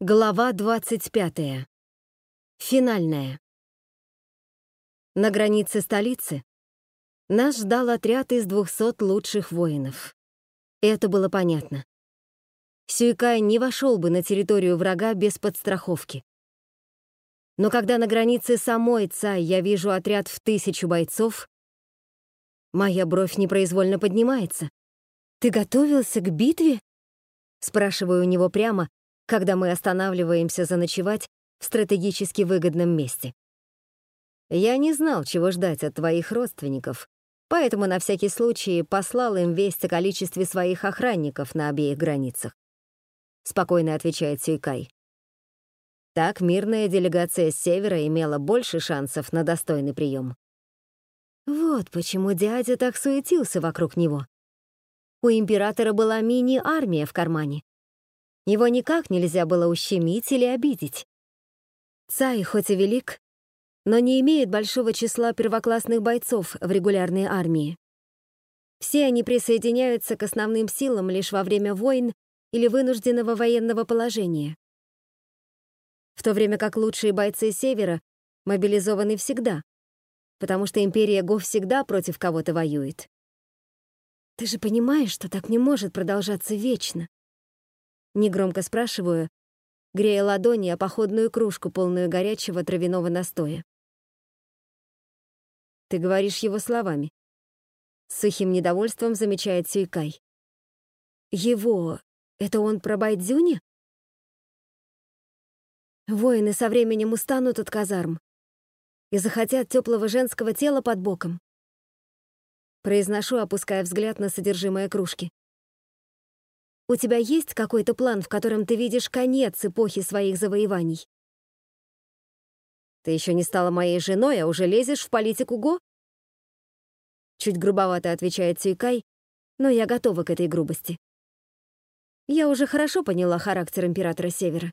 Глава 25. Финальная. На границе столицы нас ждал отряд из 200 лучших воинов. Это было понятно. Сюйкай не вошел бы на территорию врага без подстраховки. Но когда на границе самой Цай я вижу отряд в тысячу бойцов, моя бровь непроизвольно поднимается. «Ты готовился к битве?» Спрашиваю у него прямо, когда мы останавливаемся заночевать в стратегически выгодном месте. Я не знал, чего ждать от твоих родственников, поэтому на всякий случай послал им весть о количестве своих охранников на обеих границах. Спокойно отвечает Сюйкай. Так мирная делегация с севера имела больше шансов на достойный прием. Вот почему дядя так суетился вокруг него. У императора была мини-армия в кармане. Его никак нельзя было ущемить или обидеть. Цай хоть и велик, но не имеет большого числа первоклассных бойцов в регулярной армии. Все они присоединяются к основным силам лишь во время войн или вынужденного военного положения. В то время как лучшие бойцы Севера мобилизованы всегда, потому что империя Го всегда против кого-то воюет. Ты же понимаешь, что так не может продолжаться вечно. Негромко спрашиваю, грея ладони о походную кружку, полную горячего травяного настоя. Ты говоришь его словами. С сухим недовольством замечает Сюйкай. Его... Это он про Байдзюни? Воины со временем устанут от казарм и захотят теплого женского тела под боком. Произношу, опуская взгляд на содержимое кружки. У тебя есть какой-то план, в котором ты видишь конец эпохи своих завоеваний? Ты еще не стала моей женой, а уже лезешь в политику Го? Чуть грубовато отвечает Цюйкай, но я готова к этой грубости. Я уже хорошо поняла характер императора Севера.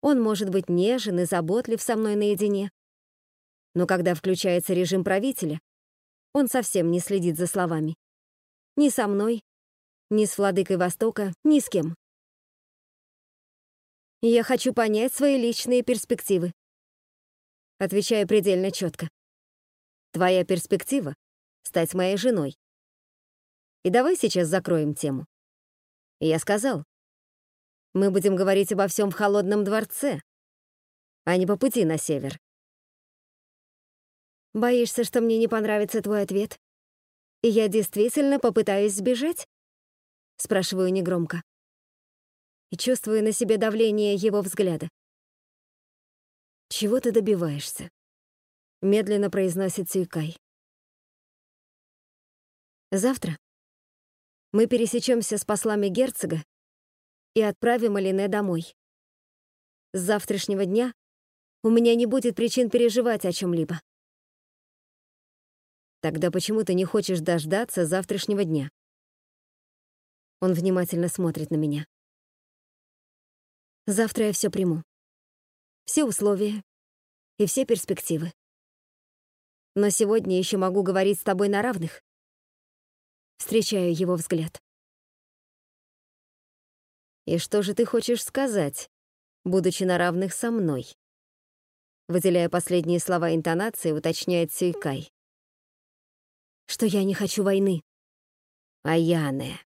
Он может быть нежен и заботлив со мной наедине. Но когда включается режим правителя, он совсем не следит за словами. Ни со мной, ни с владыкой Востока, ни с кем. Я хочу понять свои личные перспективы. Отвечаю предельно четко. Твоя перспектива — стать моей женой. И давай сейчас закроем тему. Я сказал, мы будем говорить обо всем в холодном дворце, а не по пути на север. Боишься, что мне не понравится твой ответ? И я действительно попытаюсь сбежать? Спрашиваю негромко. И чувствую на себе давление его взгляда. «Чего ты добиваешься?» Медленно произносит Сюйкай. «Завтра мы пересечемся с послами герцога и отправим Алине домой. С завтрашнего дня у меня не будет причин переживать о чем-либо. Тогда почему ты не хочешь дождаться завтрашнего дня? Он внимательно смотрит на меня. Завтра я все приму. Все условия и все перспективы. Но сегодня еще могу говорить с тобой на равных. Встречаю его взгляд. И что же ты хочешь сказать, будучи на равных со мной? Выделяя последние слова интонации, уточняет Сюйкай. Что я не хочу войны. А Яне.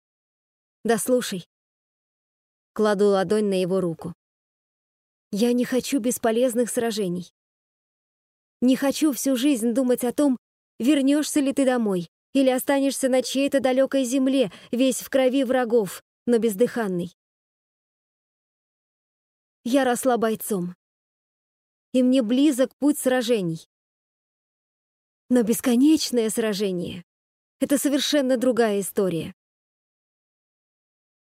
Да слушай. Кладу ладонь на его руку. Я не хочу бесполезных сражений. Не хочу всю жизнь думать о том, вернешься ли ты домой или останешься на чьей-то далекой земле, весь в крови врагов, но бездыханный. Я росла бойцом, и мне близок путь сражений. Но бесконечное сражение — это совершенно другая история.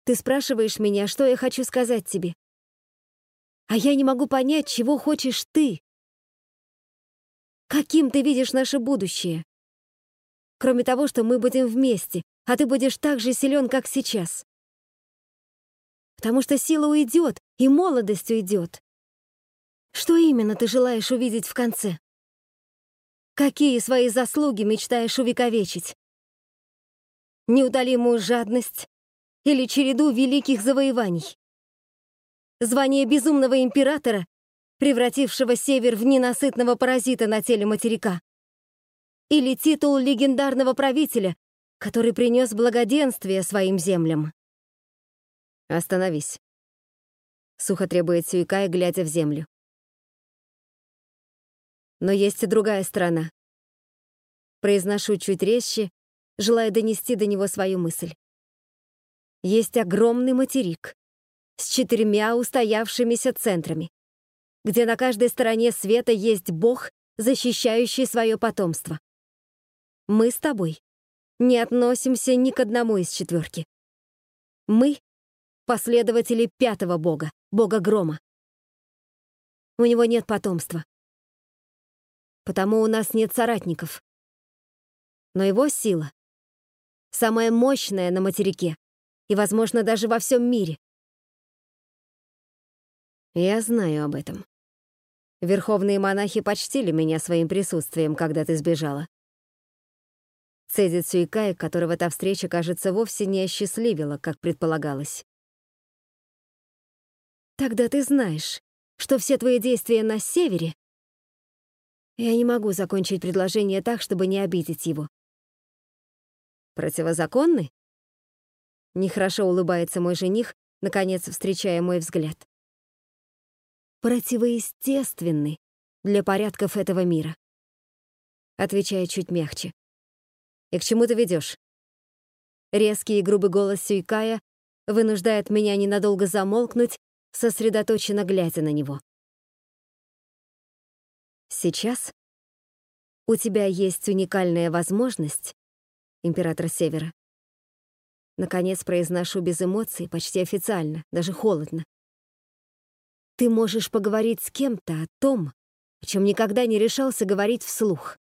Ты спрашиваешь меня, что я хочу сказать тебе. А я не могу понять, чего хочешь ты. Каким ты видишь наше будущее? Кроме того, что мы будем вместе, а ты будешь так же силен, как сейчас. Потому что сила уйдет, и молодость уйдет. Что именно ты желаешь увидеть в конце? Какие свои заслуги мечтаешь увековечить? Неутолимую жадность, или череду великих завоеваний. Звание безумного императора, превратившего север в ненасытного паразита на теле материка. Или титул легендарного правителя, который принес благоденствие своим землям. «Остановись», — сухо требует Сюикай, глядя в землю. Но есть и другая сторона. Произношу чуть резче, желая донести до него свою мысль. Есть огромный материк с четырьмя устоявшимися центрами, где на каждой стороне света есть Бог, защищающий свое потомство. Мы с тобой не относимся ни к одному из четверки. Мы — последователи пятого бога, бога грома. У него нет потомства. Потому у нас нет соратников. Но его сила — самая мощная на материке и, возможно, даже во всем мире. Я знаю об этом. Верховные монахи почтили меня своим присутствием, когда ты сбежала. Цедит Сюикай, которого та встреча, кажется, вовсе не осчастливила, как предполагалось. Тогда ты знаешь, что все твои действия на севере... Я не могу закончить предложение так, чтобы не обидеть его. Противозаконны? Нехорошо улыбается мой жених, наконец встречая мой взгляд. Противоестественны для порядков этого мира. Отвечая чуть мягче. И к чему ты ведешь? Резкий и грубый голос Сюйкая вынуждает меня ненадолго замолкнуть, сосредоточенно глядя на него. Сейчас у тебя есть уникальная возможность император Севера. Наконец произношу без эмоций, почти официально, даже холодно. Ты можешь поговорить с кем-то о том, о чем никогда не решался говорить вслух.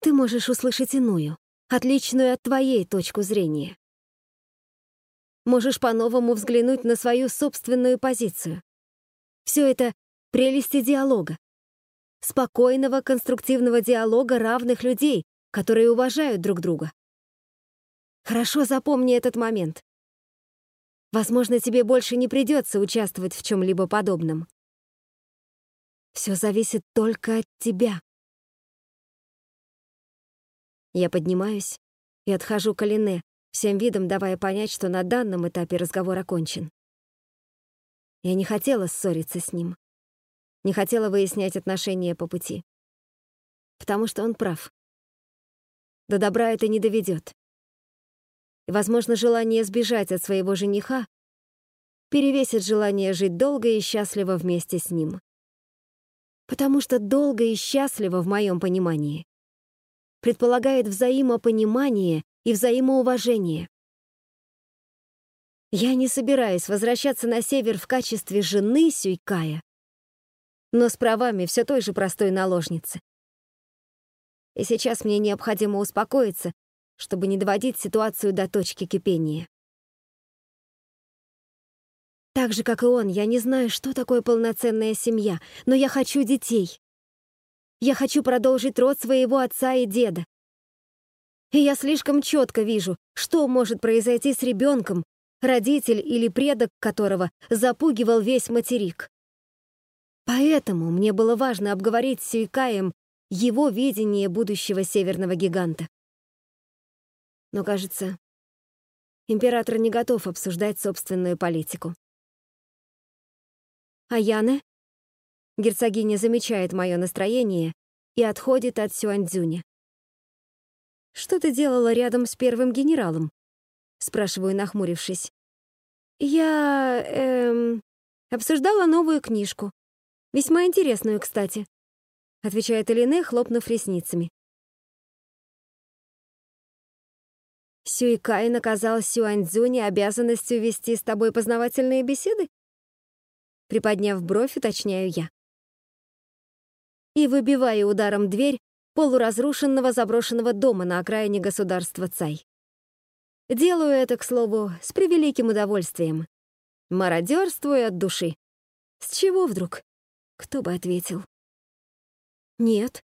Ты можешь услышать иную, отличную от твоей точку зрения. Можешь по-новому взглянуть на свою собственную позицию. Все это прелести диалога. Спокойного, конструктивного диалога равных людей, которые уважают друг друга. Хорошо запомни этот момент. Возможно, тебе больше не придется участвовать в чем-либо подобном. Все зависит только от тебя. Я поднимаюсь и отхожу к Алине, всем видом давая понять, что на данном этапе разговор окончен. Я не хотела ссориться с ним. Не хотела выяснять отношения по пути. Потому что он прав. До добра это не доведет. И, возможно, желание сбежать от своего жениха перевесит желание жить долго и счастливо вместе с ним. Потому что долго и счастливо, в моем понимании, предполагает взаимопонимание и взаимоуважение. Я не собираюсь возвращаться на север в качестве жены Сюйкая, но с правами все той же простой наложницы. И сейчас мне необходимо успокоиться, чтобы не доводить ситуацию до точки кипения. Так же, как и он, я не знаю, что такое полноценная семья, но я хочу детей. Я хочу продолжить род своего отца и деда. И я слишком четко вижу, что может произойти с ребенком, родитель или предок которого запугивал весь материк. Поэтому мне было важно обговорить с Сюйкаем его видение будущего северного гиганта. Но, кажется, император не готов обсуждать собственную политику. А Яне? Герцогиня замечает мое настроение и отходит от Сюаньцзюня. «Что ты делала рядом с первым генералом?» Спрашиваю, нахмурившись. «Я... эм... обсуждала новую книжку. Весьма интересную, кстати отвечает Элине, хлопнув ресницами. Сюикай наказал Сюаньцзюне обязанностью вести с тобой познавательные беседы? Приподняв бровь, уточняю я. И выбиваю ударом дверь полуразрушенного заброшенного дома на окраине государства Цай. Делаю это, к слову, с превеликим удовольствием. Мародерствую от души. С чего вдруг? Кто бы ответил? Нет.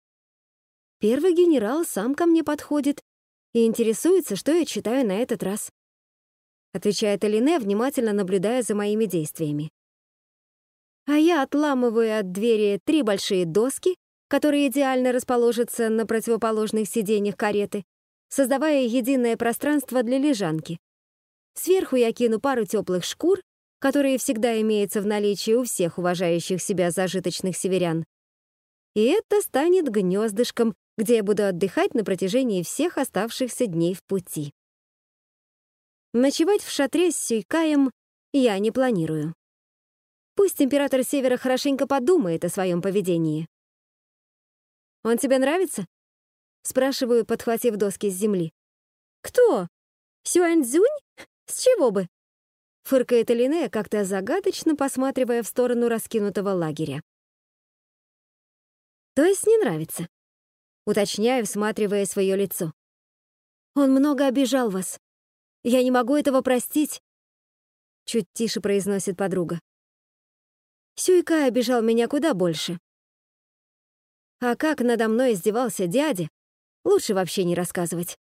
Первый генерал сам ко мне подходит и интересуется, что я читаю на этот раз. отвечает Элине, внимательно наблюдая за моими действиями. А я отламываю от двери три большие доски, которые идеально расположатся на противоположных сиденьях кареты, создавая единое пространство для лежанки. Сверху я кину пару теплых шкур, которые всегда имеются в наличии у всех уважающих себя зажиточных северян. И это станет гнездышком, где я буду отдыхать на протяжении всех оставшихся дней в пути. Ночевать в шатре с Сюйкаем я не планирую. Пусть император Севера хорошенько подумает о своем поведении. «Он тебе нравится?» — спрашиваю, подхватив доски с земли. «Кто? Сюаньцзюнь? С чего бы?» — фыркает Элинея, как-то загадочно посматривая в сторону раскинутого лагеря. «То есть не нравится?» — уточняю, всматривая свое лицо. «Он много обижал вас. Я не могу этого простить», — чуть тише произносит подруга. Сюйка обижал меня куда больше. А как надо мной издевался дядя, лучше вообще не рассказывать.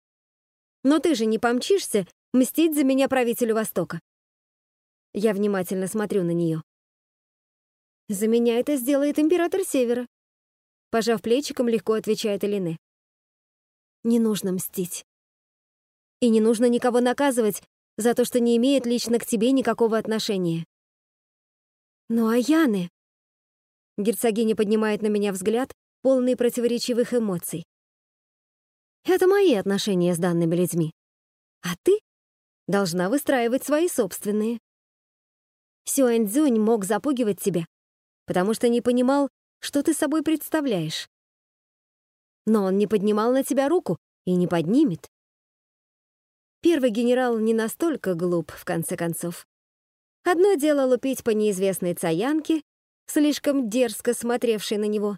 Но ты же не помчишься мстить за меня правителю Востока. Я внимательно смотрю на нее. За меня это сделает император Севера. Пожав плечиком, легко отвечает Элине. Не нужно мстить. И не нужно никого наказывать за то, что не имеет лично к тебе никакого отношения. Ну а Яны? Герцогиня поднимает на меня взгляд, полный противоречивых эмоций. Это мои отношения с данными людьми. А ты должна выстраивать свои собственные. Сюаньцзюнь мог запугивать тебя, потому что не понимал, что ты собой представляешь. Но он не поднимал на тебя руку и не поднимет. Первый генерал не настолько глуп, в конце концов. Одно дело лупить по неизвестной цаянке, слишком дерзко смотревшей на него.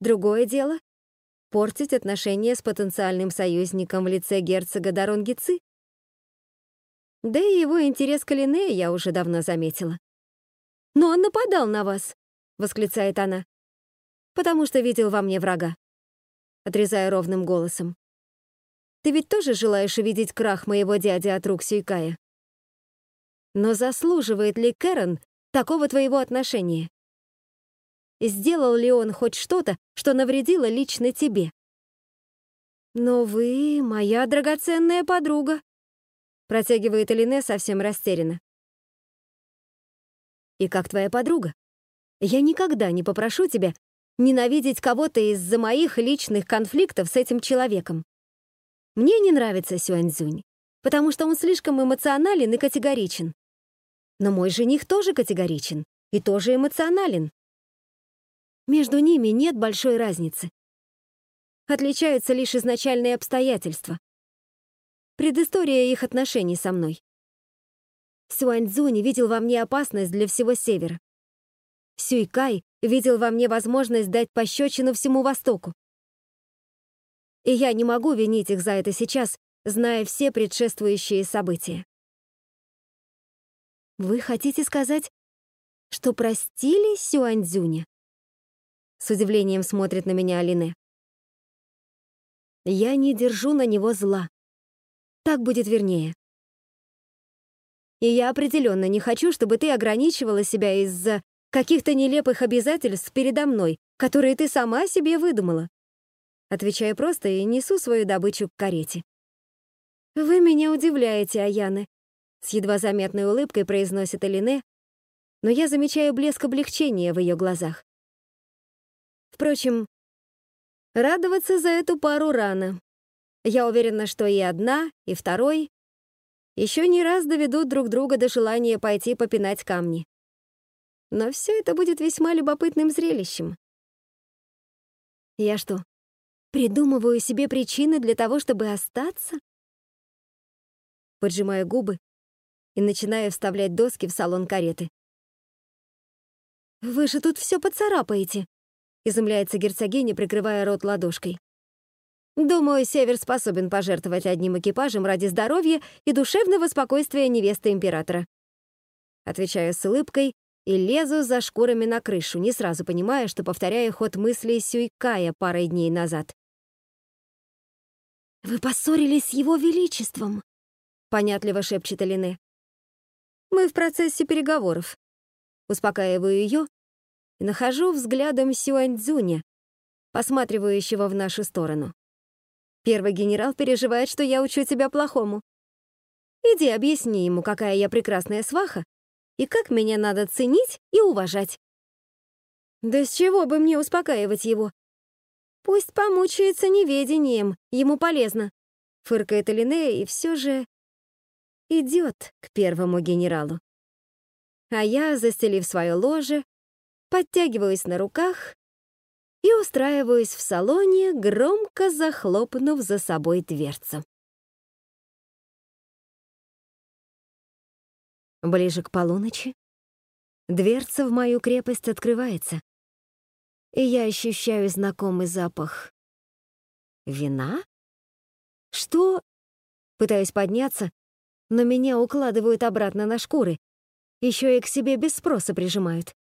Другое дело — портить отношения с потенциальным союзником в лице герцога Даронгицы. Да и его интерес к Линнее я уже давно заметила. «Но он нападал на вас!» — восклицает она. «Потому что видел во мне врага», — отрезая ровным голосом. «Ты ведь тоже желаешь увидеть крах моего дяди от рук Сюйкая?» Но заслуживает ли Кэрон такого твоего отношения? Сделал ли он хоть что-то, что навредило лично тебе? «Но вы моя драгоценная подруга», — протягивает Элине совсем растерянно. «И как твоя подруга? Я никогда не попрошу тебя ненавидеть кого-то из-за моих личных конфликтов с этим человеком. Мне не нравится Сюаньцзюнь, потому что он слишком эмоционален и категоричен. Но мой жених тоже категоричен и тоже эмоционален. Между ними нет большой разницы. Отличаются лишь изначальные обстоятельства. Предыстория их отношений со мной. Сюаньцзунь видел во мне опасность для всего Севера. Сюйкай видел во мне возможность дать пощечину всему Востоку. И я не могу винить их за это сейчас, зная все предшествующие события. Вы хотите сказать, что простили Сюаньцзюня? С удивлением смотрит на меня Алине. Я не держу на него зла. Так будет вернее. И я определенно не хочу, чтобы ты ограничивала себя из-за каких-то нелепых обязательств передо мной, которые ты сама себе выдумала. Отвечаю просто и несу свою добычу к карете. Вы меня удивляете, Аяны. С едва заметной улыбкой произносит Элине, но я замечаю блеск облегчения в ее глазах. Впрочем, радоваться за эту пару рано. Я уверена, что и одна, и второй еще не раз доведут друг друга до желания пойти попинать камни. Но все это будет весьма любопытным зрелищем. Я что, придумываю себе причины для того, чтобы остаться? Поджимаю губы и начинаю вставлять доски в салон кареты. «Вы же тут все поцарапаете», — изумляется герцогиня, прикрывая рот ладошкой. «Думаю, Север способен пожертвовать одним экипажем ради здоровья и душевного спокойствия невесты императора». Отвечаю с улыбкой и лезу за шкурами на крышу, не сразу понимая, что повторяю ход мыслей Сюйкая парой дней назад. «Вы поссорились с его величеством», — понятливо шепчет Алине. Мы в процессе переговоров. Успокаиваю ее и нахожу взглядом Сюаньцзуня, посматривающего в нашу сторону. Первый генерал переживает, что я учу тебя плохому. Иди объясни ему, какая я прекрасная сваха и как меня надо ценить и уважать. Да с чего бы мне успокаивать его? Пусть помучается неведением, ему полезно. Фыркает Элинея и все же идет к первому генералу. А я, застелив свое ложе, подтягиваюсь на руках и устраиваюсь в салоне, громко захлопнув за собой дверцу. Ближе к полуночи дверца в мою крепость открывается, и я ощущаю знакомый запах. Вина? Что? Пытаюсь подняться, но меня укладывают обратно на шкуры, еще и к себе без спроса прижимают.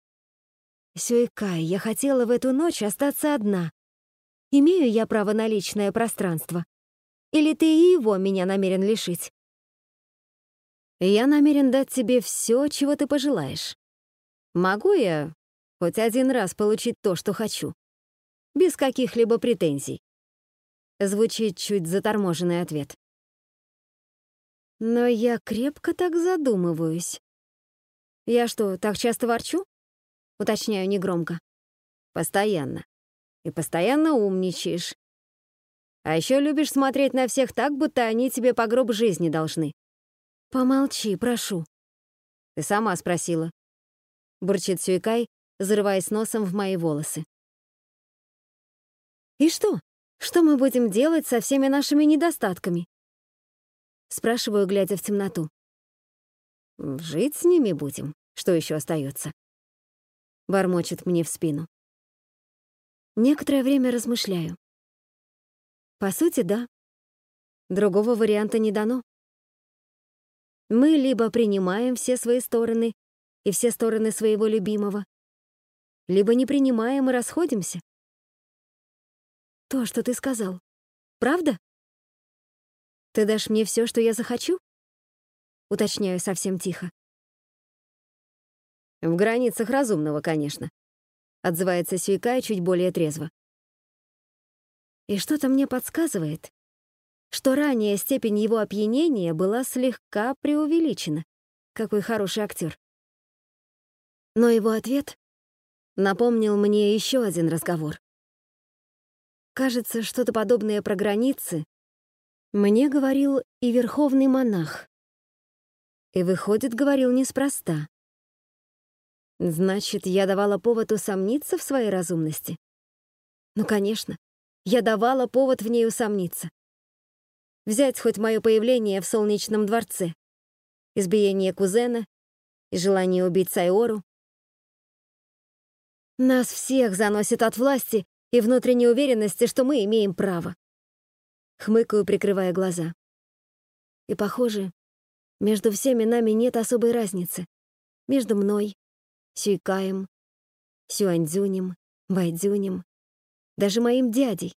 Сюэкай, я хотела в эту ночь остаться одна. Имею я право на личное пространство? Или ты и его меня намерен лишить? Я намерен дать тебе все, чего ты пожелаешь. Могу я хоть один раз получить то, что хочу? Без каких-либо претензий. Звучит чуть заторможенный ответ. Но я крепко так задумываюсь. Я что, так часто ворчу? Уточняю негромко. Постоянно. И постоянно умничаешь. А еще любишь смотреть на всех так, будто они тебе по гроб жизни должны. Помолчи, прошу. Ты сама спросила. Бурчит Сюикай, зарываясь носом в мои волосы. И что? Что мы будем делать со всеми нашими недостатками? Спрашиваю, глядя в темноту. Жить с ними будем. Что еще остается? Бормочет мне в спину. Некоторое время размышляю. По сути, да. Другого варианта не дано. Мы либо принимаем все свои стороны и все стороны своего любимого, либо не принимаем и расходимся. То, что ты сказал, правда? Ты дашь мне все, что я захочу? Уточняю совсем тихо. В границах разумного, конечно. Отзывается Сюйкай чуть более трезво. И что-то мне подсказывает, что ранее степень его опьянения была слегка преувеличена. Какой хороший актер. Но его ответ напомнил мне еще один разговор. Кажется, что-то подобное про границы мне говорил и верховный монах. И, выходит, говорил неспроста. Значит, я давала повод усомниться в своей разумности? Ну, конечно, я давала повод в ней усомниться. Взять хоть мое появление в солнечном дворце, избиение кузена и желание убить Сайору. Нас всех заносит от власти и внутренней уверенности, что мы имеем право. Хмыкаю, прикрывая глаза. И, похоже, между всеми нами нет особой разницы. Между мной, Сюйкаем, Сюаньцзюнем, Байдзюнем, даже моим дядей.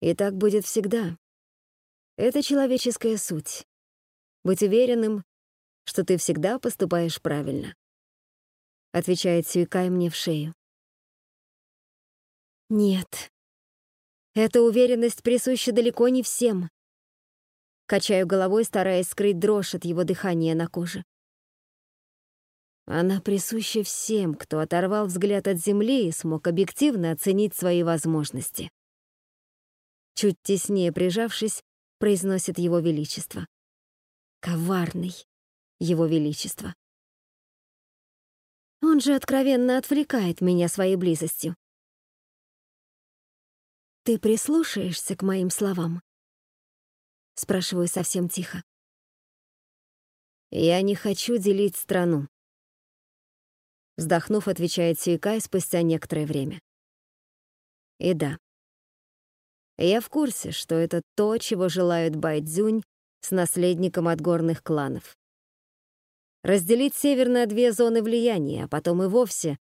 И так будет всегда. Это человеческая суть. Быть уверенным, что ты всегда поступаешь правильно. Отвечает Сюйкай мне в шею. Нет. Эта уверенность присуща далеко не всем. Качаю головой, стараясь скрыть дрожь от его дыхания на коже. Она присуща всем, кто оторвал взгляд от земли и смог объективно оценить свои возможности. Чуть теснее прижавшись, произносит его величество. Коварный его величество. Он же откровенно отвлекает меня своей близостью. «Ты прислушаешься к моим словам?» Спрашиваю совсем тихо. «Я не хочу делить страну», Вздохнув, отвечает Сюикай спустя некоторое время. И да, я в курсе, что это то, чего желают Байдзюнь с наследником от горных кланов. Разделить север на две зоны влияния, а потом и вовсе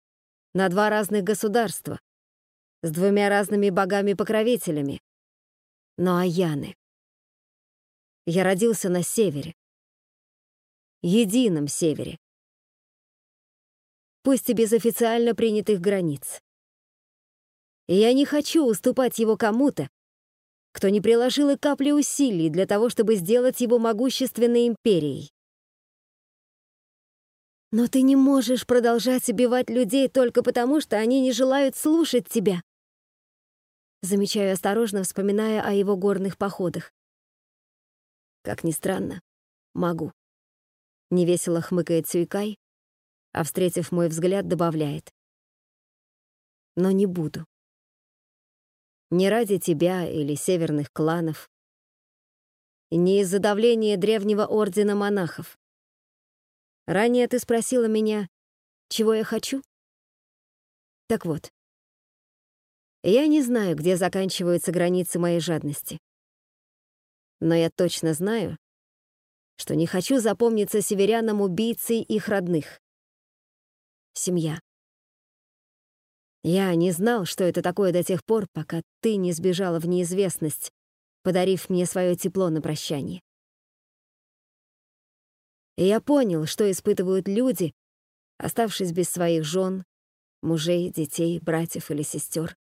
на два разных государства с двумя разными богами-покровителями. Но Аяны. Я родился на севере. едином севере. Пусть и без официально принятых границ. Я не хочу уступать его кому-то, кто не приложил и капли усилий для того, чтобы сделать его могущественной империей. Но ты не можешь продолжать убивать людей только потому, что они не желают слушать тебя. Замечаю осторожно, вспоминая о его горных походах. Как ни странно, могу. Невесело хмыкает Сюйкай, а, встретив мой взгляд, добавляет. Но не буду. Не ради тебя или северных кланов, не из-за давления древнего ордена монахов. Ранее ты спросила меня, чего я хочу? Так вот, я не знаю, где заканчиваются границы моей жадности. Но я точно знаю, что не хочу запомниться северянам убийцей их родных. Семья. Я не знал, что это такое до тех пор, пока ты не сбежала в неизвестность, подарив мне свое тепло на прощание. И я понял, что испытывают люди, оставшись без своих жен, мужей, детей, братьев или сестер.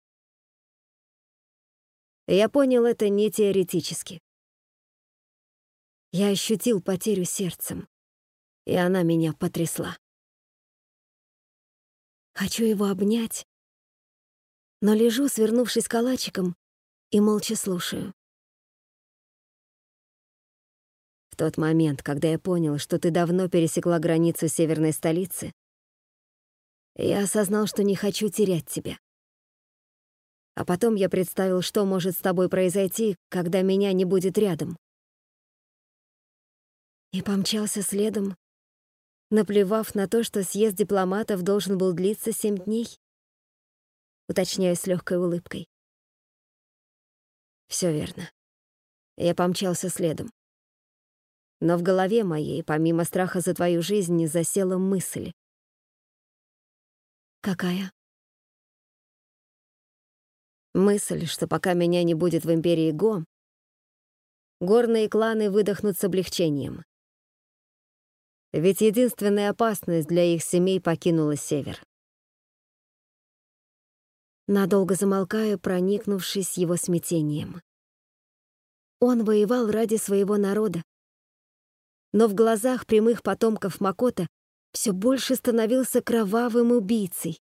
Я понял это не теоретически. Я ощутил потерю сердцем, и она меня потрясла. Хочу его обнять, но лежу, свернувшись калачиком, и молча слушаю. В тот момент, когда я понял, что ты давно пересекла границу северной столицы, я осознал, что не хочу терять тебя. А потом я представил, что может с тобой произойти, когда меня не будет рядом. И помчался следом, наплевав на то, что съезд дипломатов должен был длиться семь дней. Уточняю с легкой улыбкой. Все верно. Я помчался следом. Но в голове моей, помимо страха за твою жизнь, засела мысль. Какая? Мысль, что пока меня не будет в Империи Го, горные кланы выдохнут с облегчением. Ведь единственная опасность для их семей покинула север. Надолго замолкаю, проникнувшись его смятением. Он воевал ради своего народа, но в глазах прямых потомков Макота все больше становился кровавым убийцей.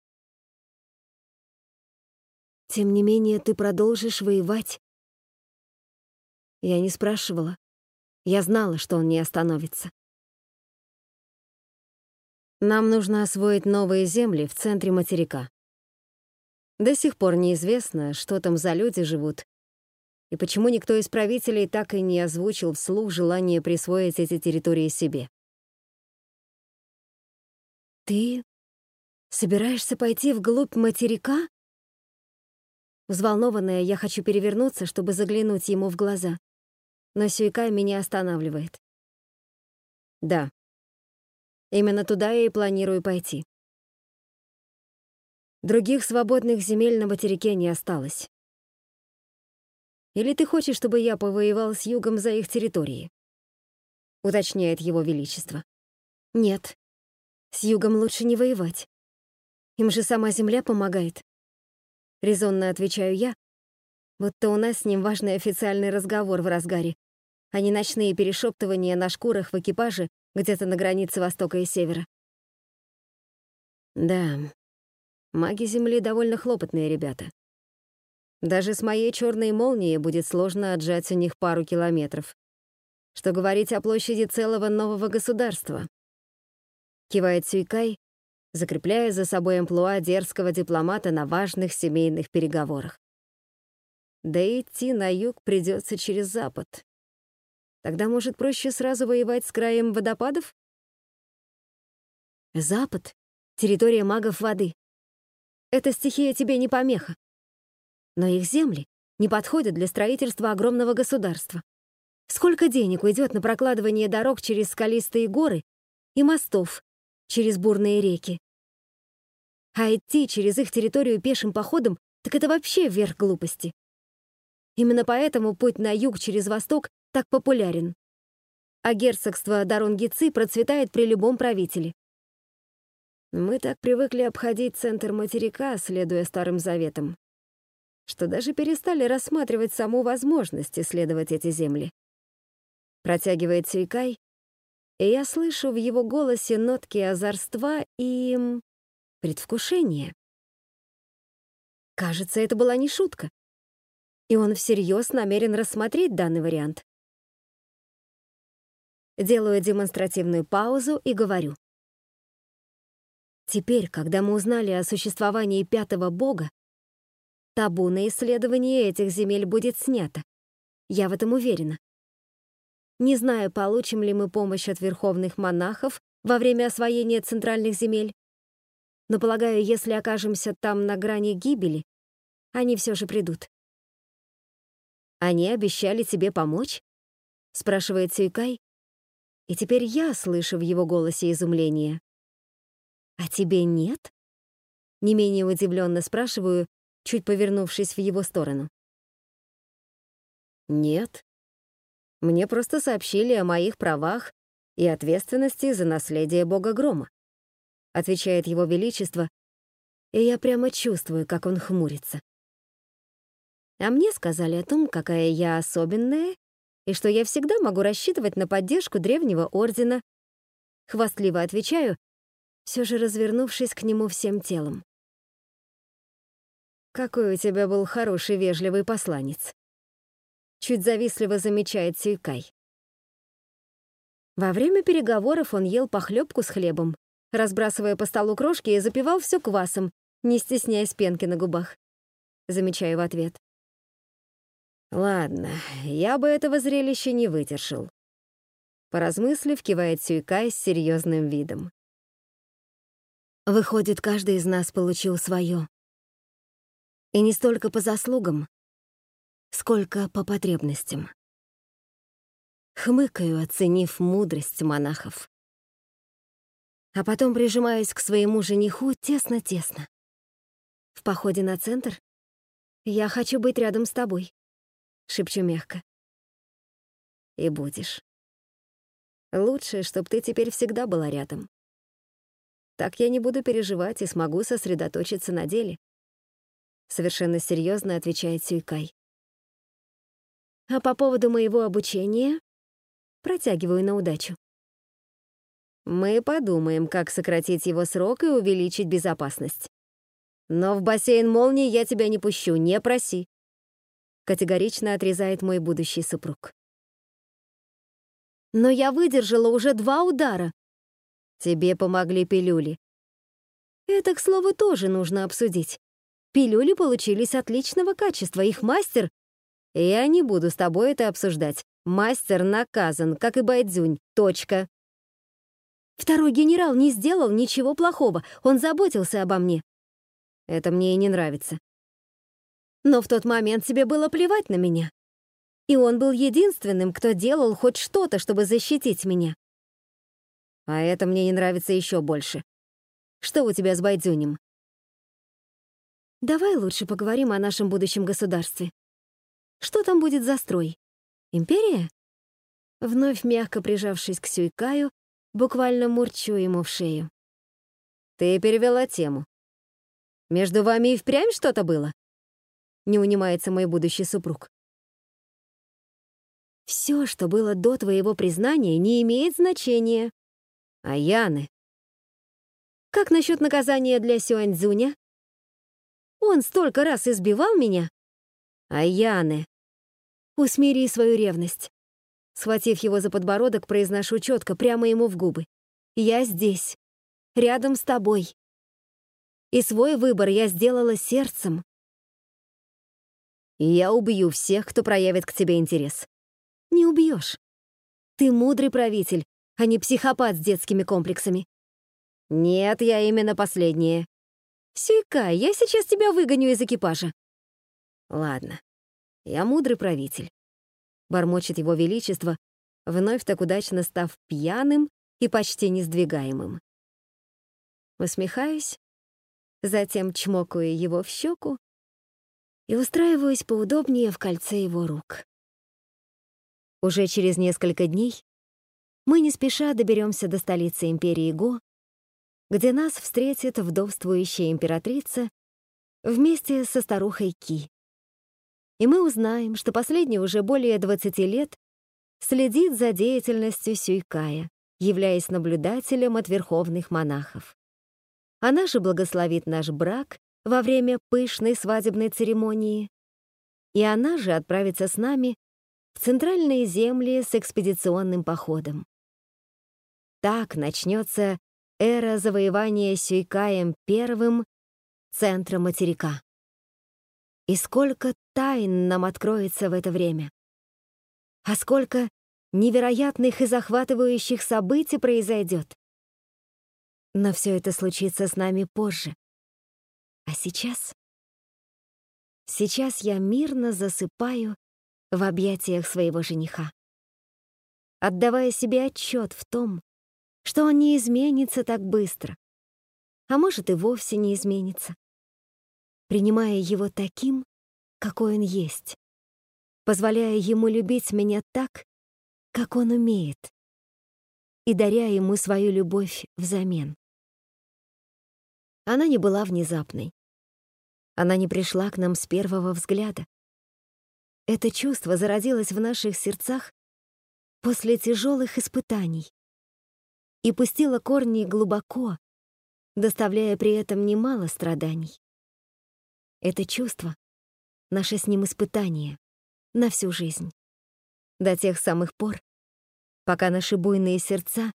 Тем не менее, ты продолжишь воевать. Я не спрашивала. Я знала, что он не остановится. Нам нужно освоить новые земли в центре материка. До сих пор неизвестно, что там за люди живут и почему никто из правителей так и не озвучил вслух желание присвоить эти территории себе. «Ты собираешься пойти вглубь материка?» Взволнованная, я хочу перевернуться, чтобы заглянуть ему в глаза. Но Сюйкай меня останавливает. «Да. Именно туда я и планирую пойти. Других свободных земель на материке не осталось. Или ты хочешь, чтобы я повоевал с югом за их территории?» Уточняет его величество. «Нет, с югом лучше не воевать. Им же сама земля помогает». Резонно отвечаю я, будто у нас с ним важный официальный разговор в разгаре, а не ночные перешептывания на шкурах в экипаже где-то на границе Востока и Севера. Да, маги Земли довольно хлопотные ребята. Даже с моей черной молнией будет сложно отжать у них пару километров. Что говорить о площади целого нового государства? Кивает Сюйкай, закрепляя за собой амплуа дерзкого дипломата на важных семейных переговорах. Да идти на юг придется через запад. Тогда, может, проще сразу воевать с краем водопадов? Запад — территория магов воды. Эта стихия тебе не помеха но их земли не подходят для строительства огромного государства. Сколько денег уйдет на прокладывание дорог через скалистые горы и мостов через бурные реки? А идти через их территорию пешим походом, так это вообще верх глупости. Именно поэтому путь на юг через восток так популярен. а герцогство Дарунгицы процветает при любом правителе. Мы так привыкли обходить центр материка, следуя старым заветам, что даже перестали рассматривать саму возможность исследовать эти земли. Протягивает Сюйкай, и я слышу в его голосе нотки озорства и... предвкушения. Кажется, это была не шутка, и он всерьез намерен рассмотреть данный вариант. Делаю демонстративную паузу и говорю. Теперь, когда мы узнали о существовании пятого бога, табу на исследование этих земель будет снято. Я в этом уверена. Не знаю, получим ли мы помощь от верховных монахов во время освоения центральных земель, но, полагаю, если окажемся там на грани гибели, они все же придут. «Они обещали тебе помочь?» — спрашивает Сюйкай, и теперь я слышу в его голосе изумление. «А тебе нет?» Не менее удивленно спрашиваю, чуть повернувшись в его сторону. «Нет. Мне просто сообщили о моих правах и ответственности за наследие бога Грома», отвечает его величество, и я прямо чувствую, как он хмурится. А мне сказали о том, какая я особенная и что я всегда могу рассчитывать на поддержку древнего ордена. Хвастливо отвечаю, все же развернувшись к нему всем телом. «Какой у тебя был хороший вежливый посланец!» Чуть завистливо замечает Сюйкай. Во время переговоров он ел похлебку с хлебом, разбрасывая по столу крошки и запивал все квасом, не стесняясь пенки на губах. Замечаю в ответ. Ладно, я бы этого зрелища не выдержал. Поразмыслив, кивает Сюйкай с серьезным видом. Выходит, каждый из нас получил свое. И не столько по заслугам, сколько по потребностям. Хмыкаю, оценив мудрость монахов. А потом прижимаюсь к своему жениху тесно-тесно. В походе на центр я хочу быть рядом с тобой. — шепчу мягко. «И будешь. Лучше, чтобы ты теперь всегда была рядом. Так я не буду переживать и смогу сосредоточиться на деле». Совершенно серьезно отвечает Сюйкай. А по поводу моего обучения протягиваю на удачу. Мы подумаем, как сократить его срок и увеличить безопасность. Но в бассейн молнии я тебя не пущу, не проси категорично отрезает мой будущий супруг. Но я выдержала уже два удара. Тебе помогли пилюли. Это, к слову, тоже нужно обсудить. Пилюли получились отличного качества, их мастер... Я не буду с тобой это обсуждать. Мастер наказан, как и Байдзюнь. Точка. Второй генерал не сделал ничего плохого, он заботился обо мне. Это мне и не нравится. Но в тот момент тебе было плевать на меня. И он был единственным, кто делал хоть что-то, чтобы защитить меня. А это мне не нравится еще больше. Что у тебя с Байдзюнем? Давай лучше поговорим о нашем будущем государстве. Что там будет за строй? Империя? Вновь мягко прижавшись к Сюйкаю, буквально мурчу ему в шею. Ты перевела тему. Между вами и впрямь что-то было? не унимается мой будущий супруг. Все, что было до твоего признания, не имеет значения. А Яны? Как насчет наказания для Сюаньцзуня? Он столько раз избивал меня. А Яны? Усмири свою ревность. Схватив его за подбородок, произношу четко, прямо ему в губы. Я здесь, рядом с тобой. И свой выбор я сделала сердцем, я убью всех, кто проявит к тебе интерес. Не убьешь. Ты мудрый правитель, а не психопат с детскими комплексами. Нет, я именно последнее. Сюйка, я сейчас тебя выгоню из экипажа. Ладно, я мудрый правитель. Бормочет его величество, вновь так удачно став пьяным и почти несдвигаемым. Усмехаюсь, затем чмокаю его в щеку и устраиваюсь поудобнее в кольце его рук. Уже через несколько дней мы не спеша доберемся до столицы империи Го, где нас встретит вдовствующая императрица вместе со старухой Ки. И мы узнаем, что последний уже более 20 лет следит за деятельностью Сюйкая, являясь наблюдателем от верховных монахов. Она же благословит наш брак во время пышной свадебной церемонии, и она же отправится с нами в центральные земли с экспедиционным походом. Так начнется эра завоевания Сюйкаем первым центра материка. И сколько тайн нам откроется в это время. А сколько невероятных и захватывающих событий произойдет. Но все это случится с нами позже. А сейчас? Сейчас я мирно засыпаю в объятиях своего жениха, отдавая себе отчет в том, что он не изменится так быстро, а может и вовсе не изменится, принимая его таким, какой он есть, позволяя ему любить меня так, как он умеет, и даря ему свою любовь взамен. Она не была внезапной. Она не пришла к нам с первого взгляда. Это чувство зародилось в наших сердцах после тяжелых испытаний, и пустила корни глубоко, доставляя при этом немало страданий. Это чувство — наше с ним испытание на всю жизнь. До тех самых пор, пока наши буйные сердца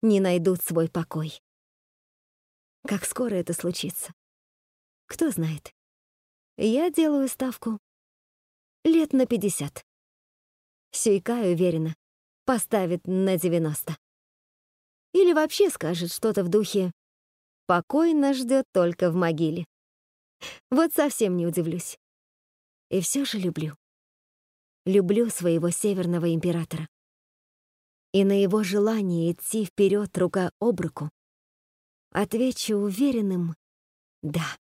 не найдут свой покой. Как скоро это случится? Кто знает. Я делаю ставку лет на 50. Сюйкай уверена, поставит на 90. Или вообще скажет что-то в духе «Покой нас ждет только в могиле». Вот совсем не удивлюсь. И все же люблю. Люблю своего северного императора. И на его желание идти вперед рука об руку отвечу уверенным «да».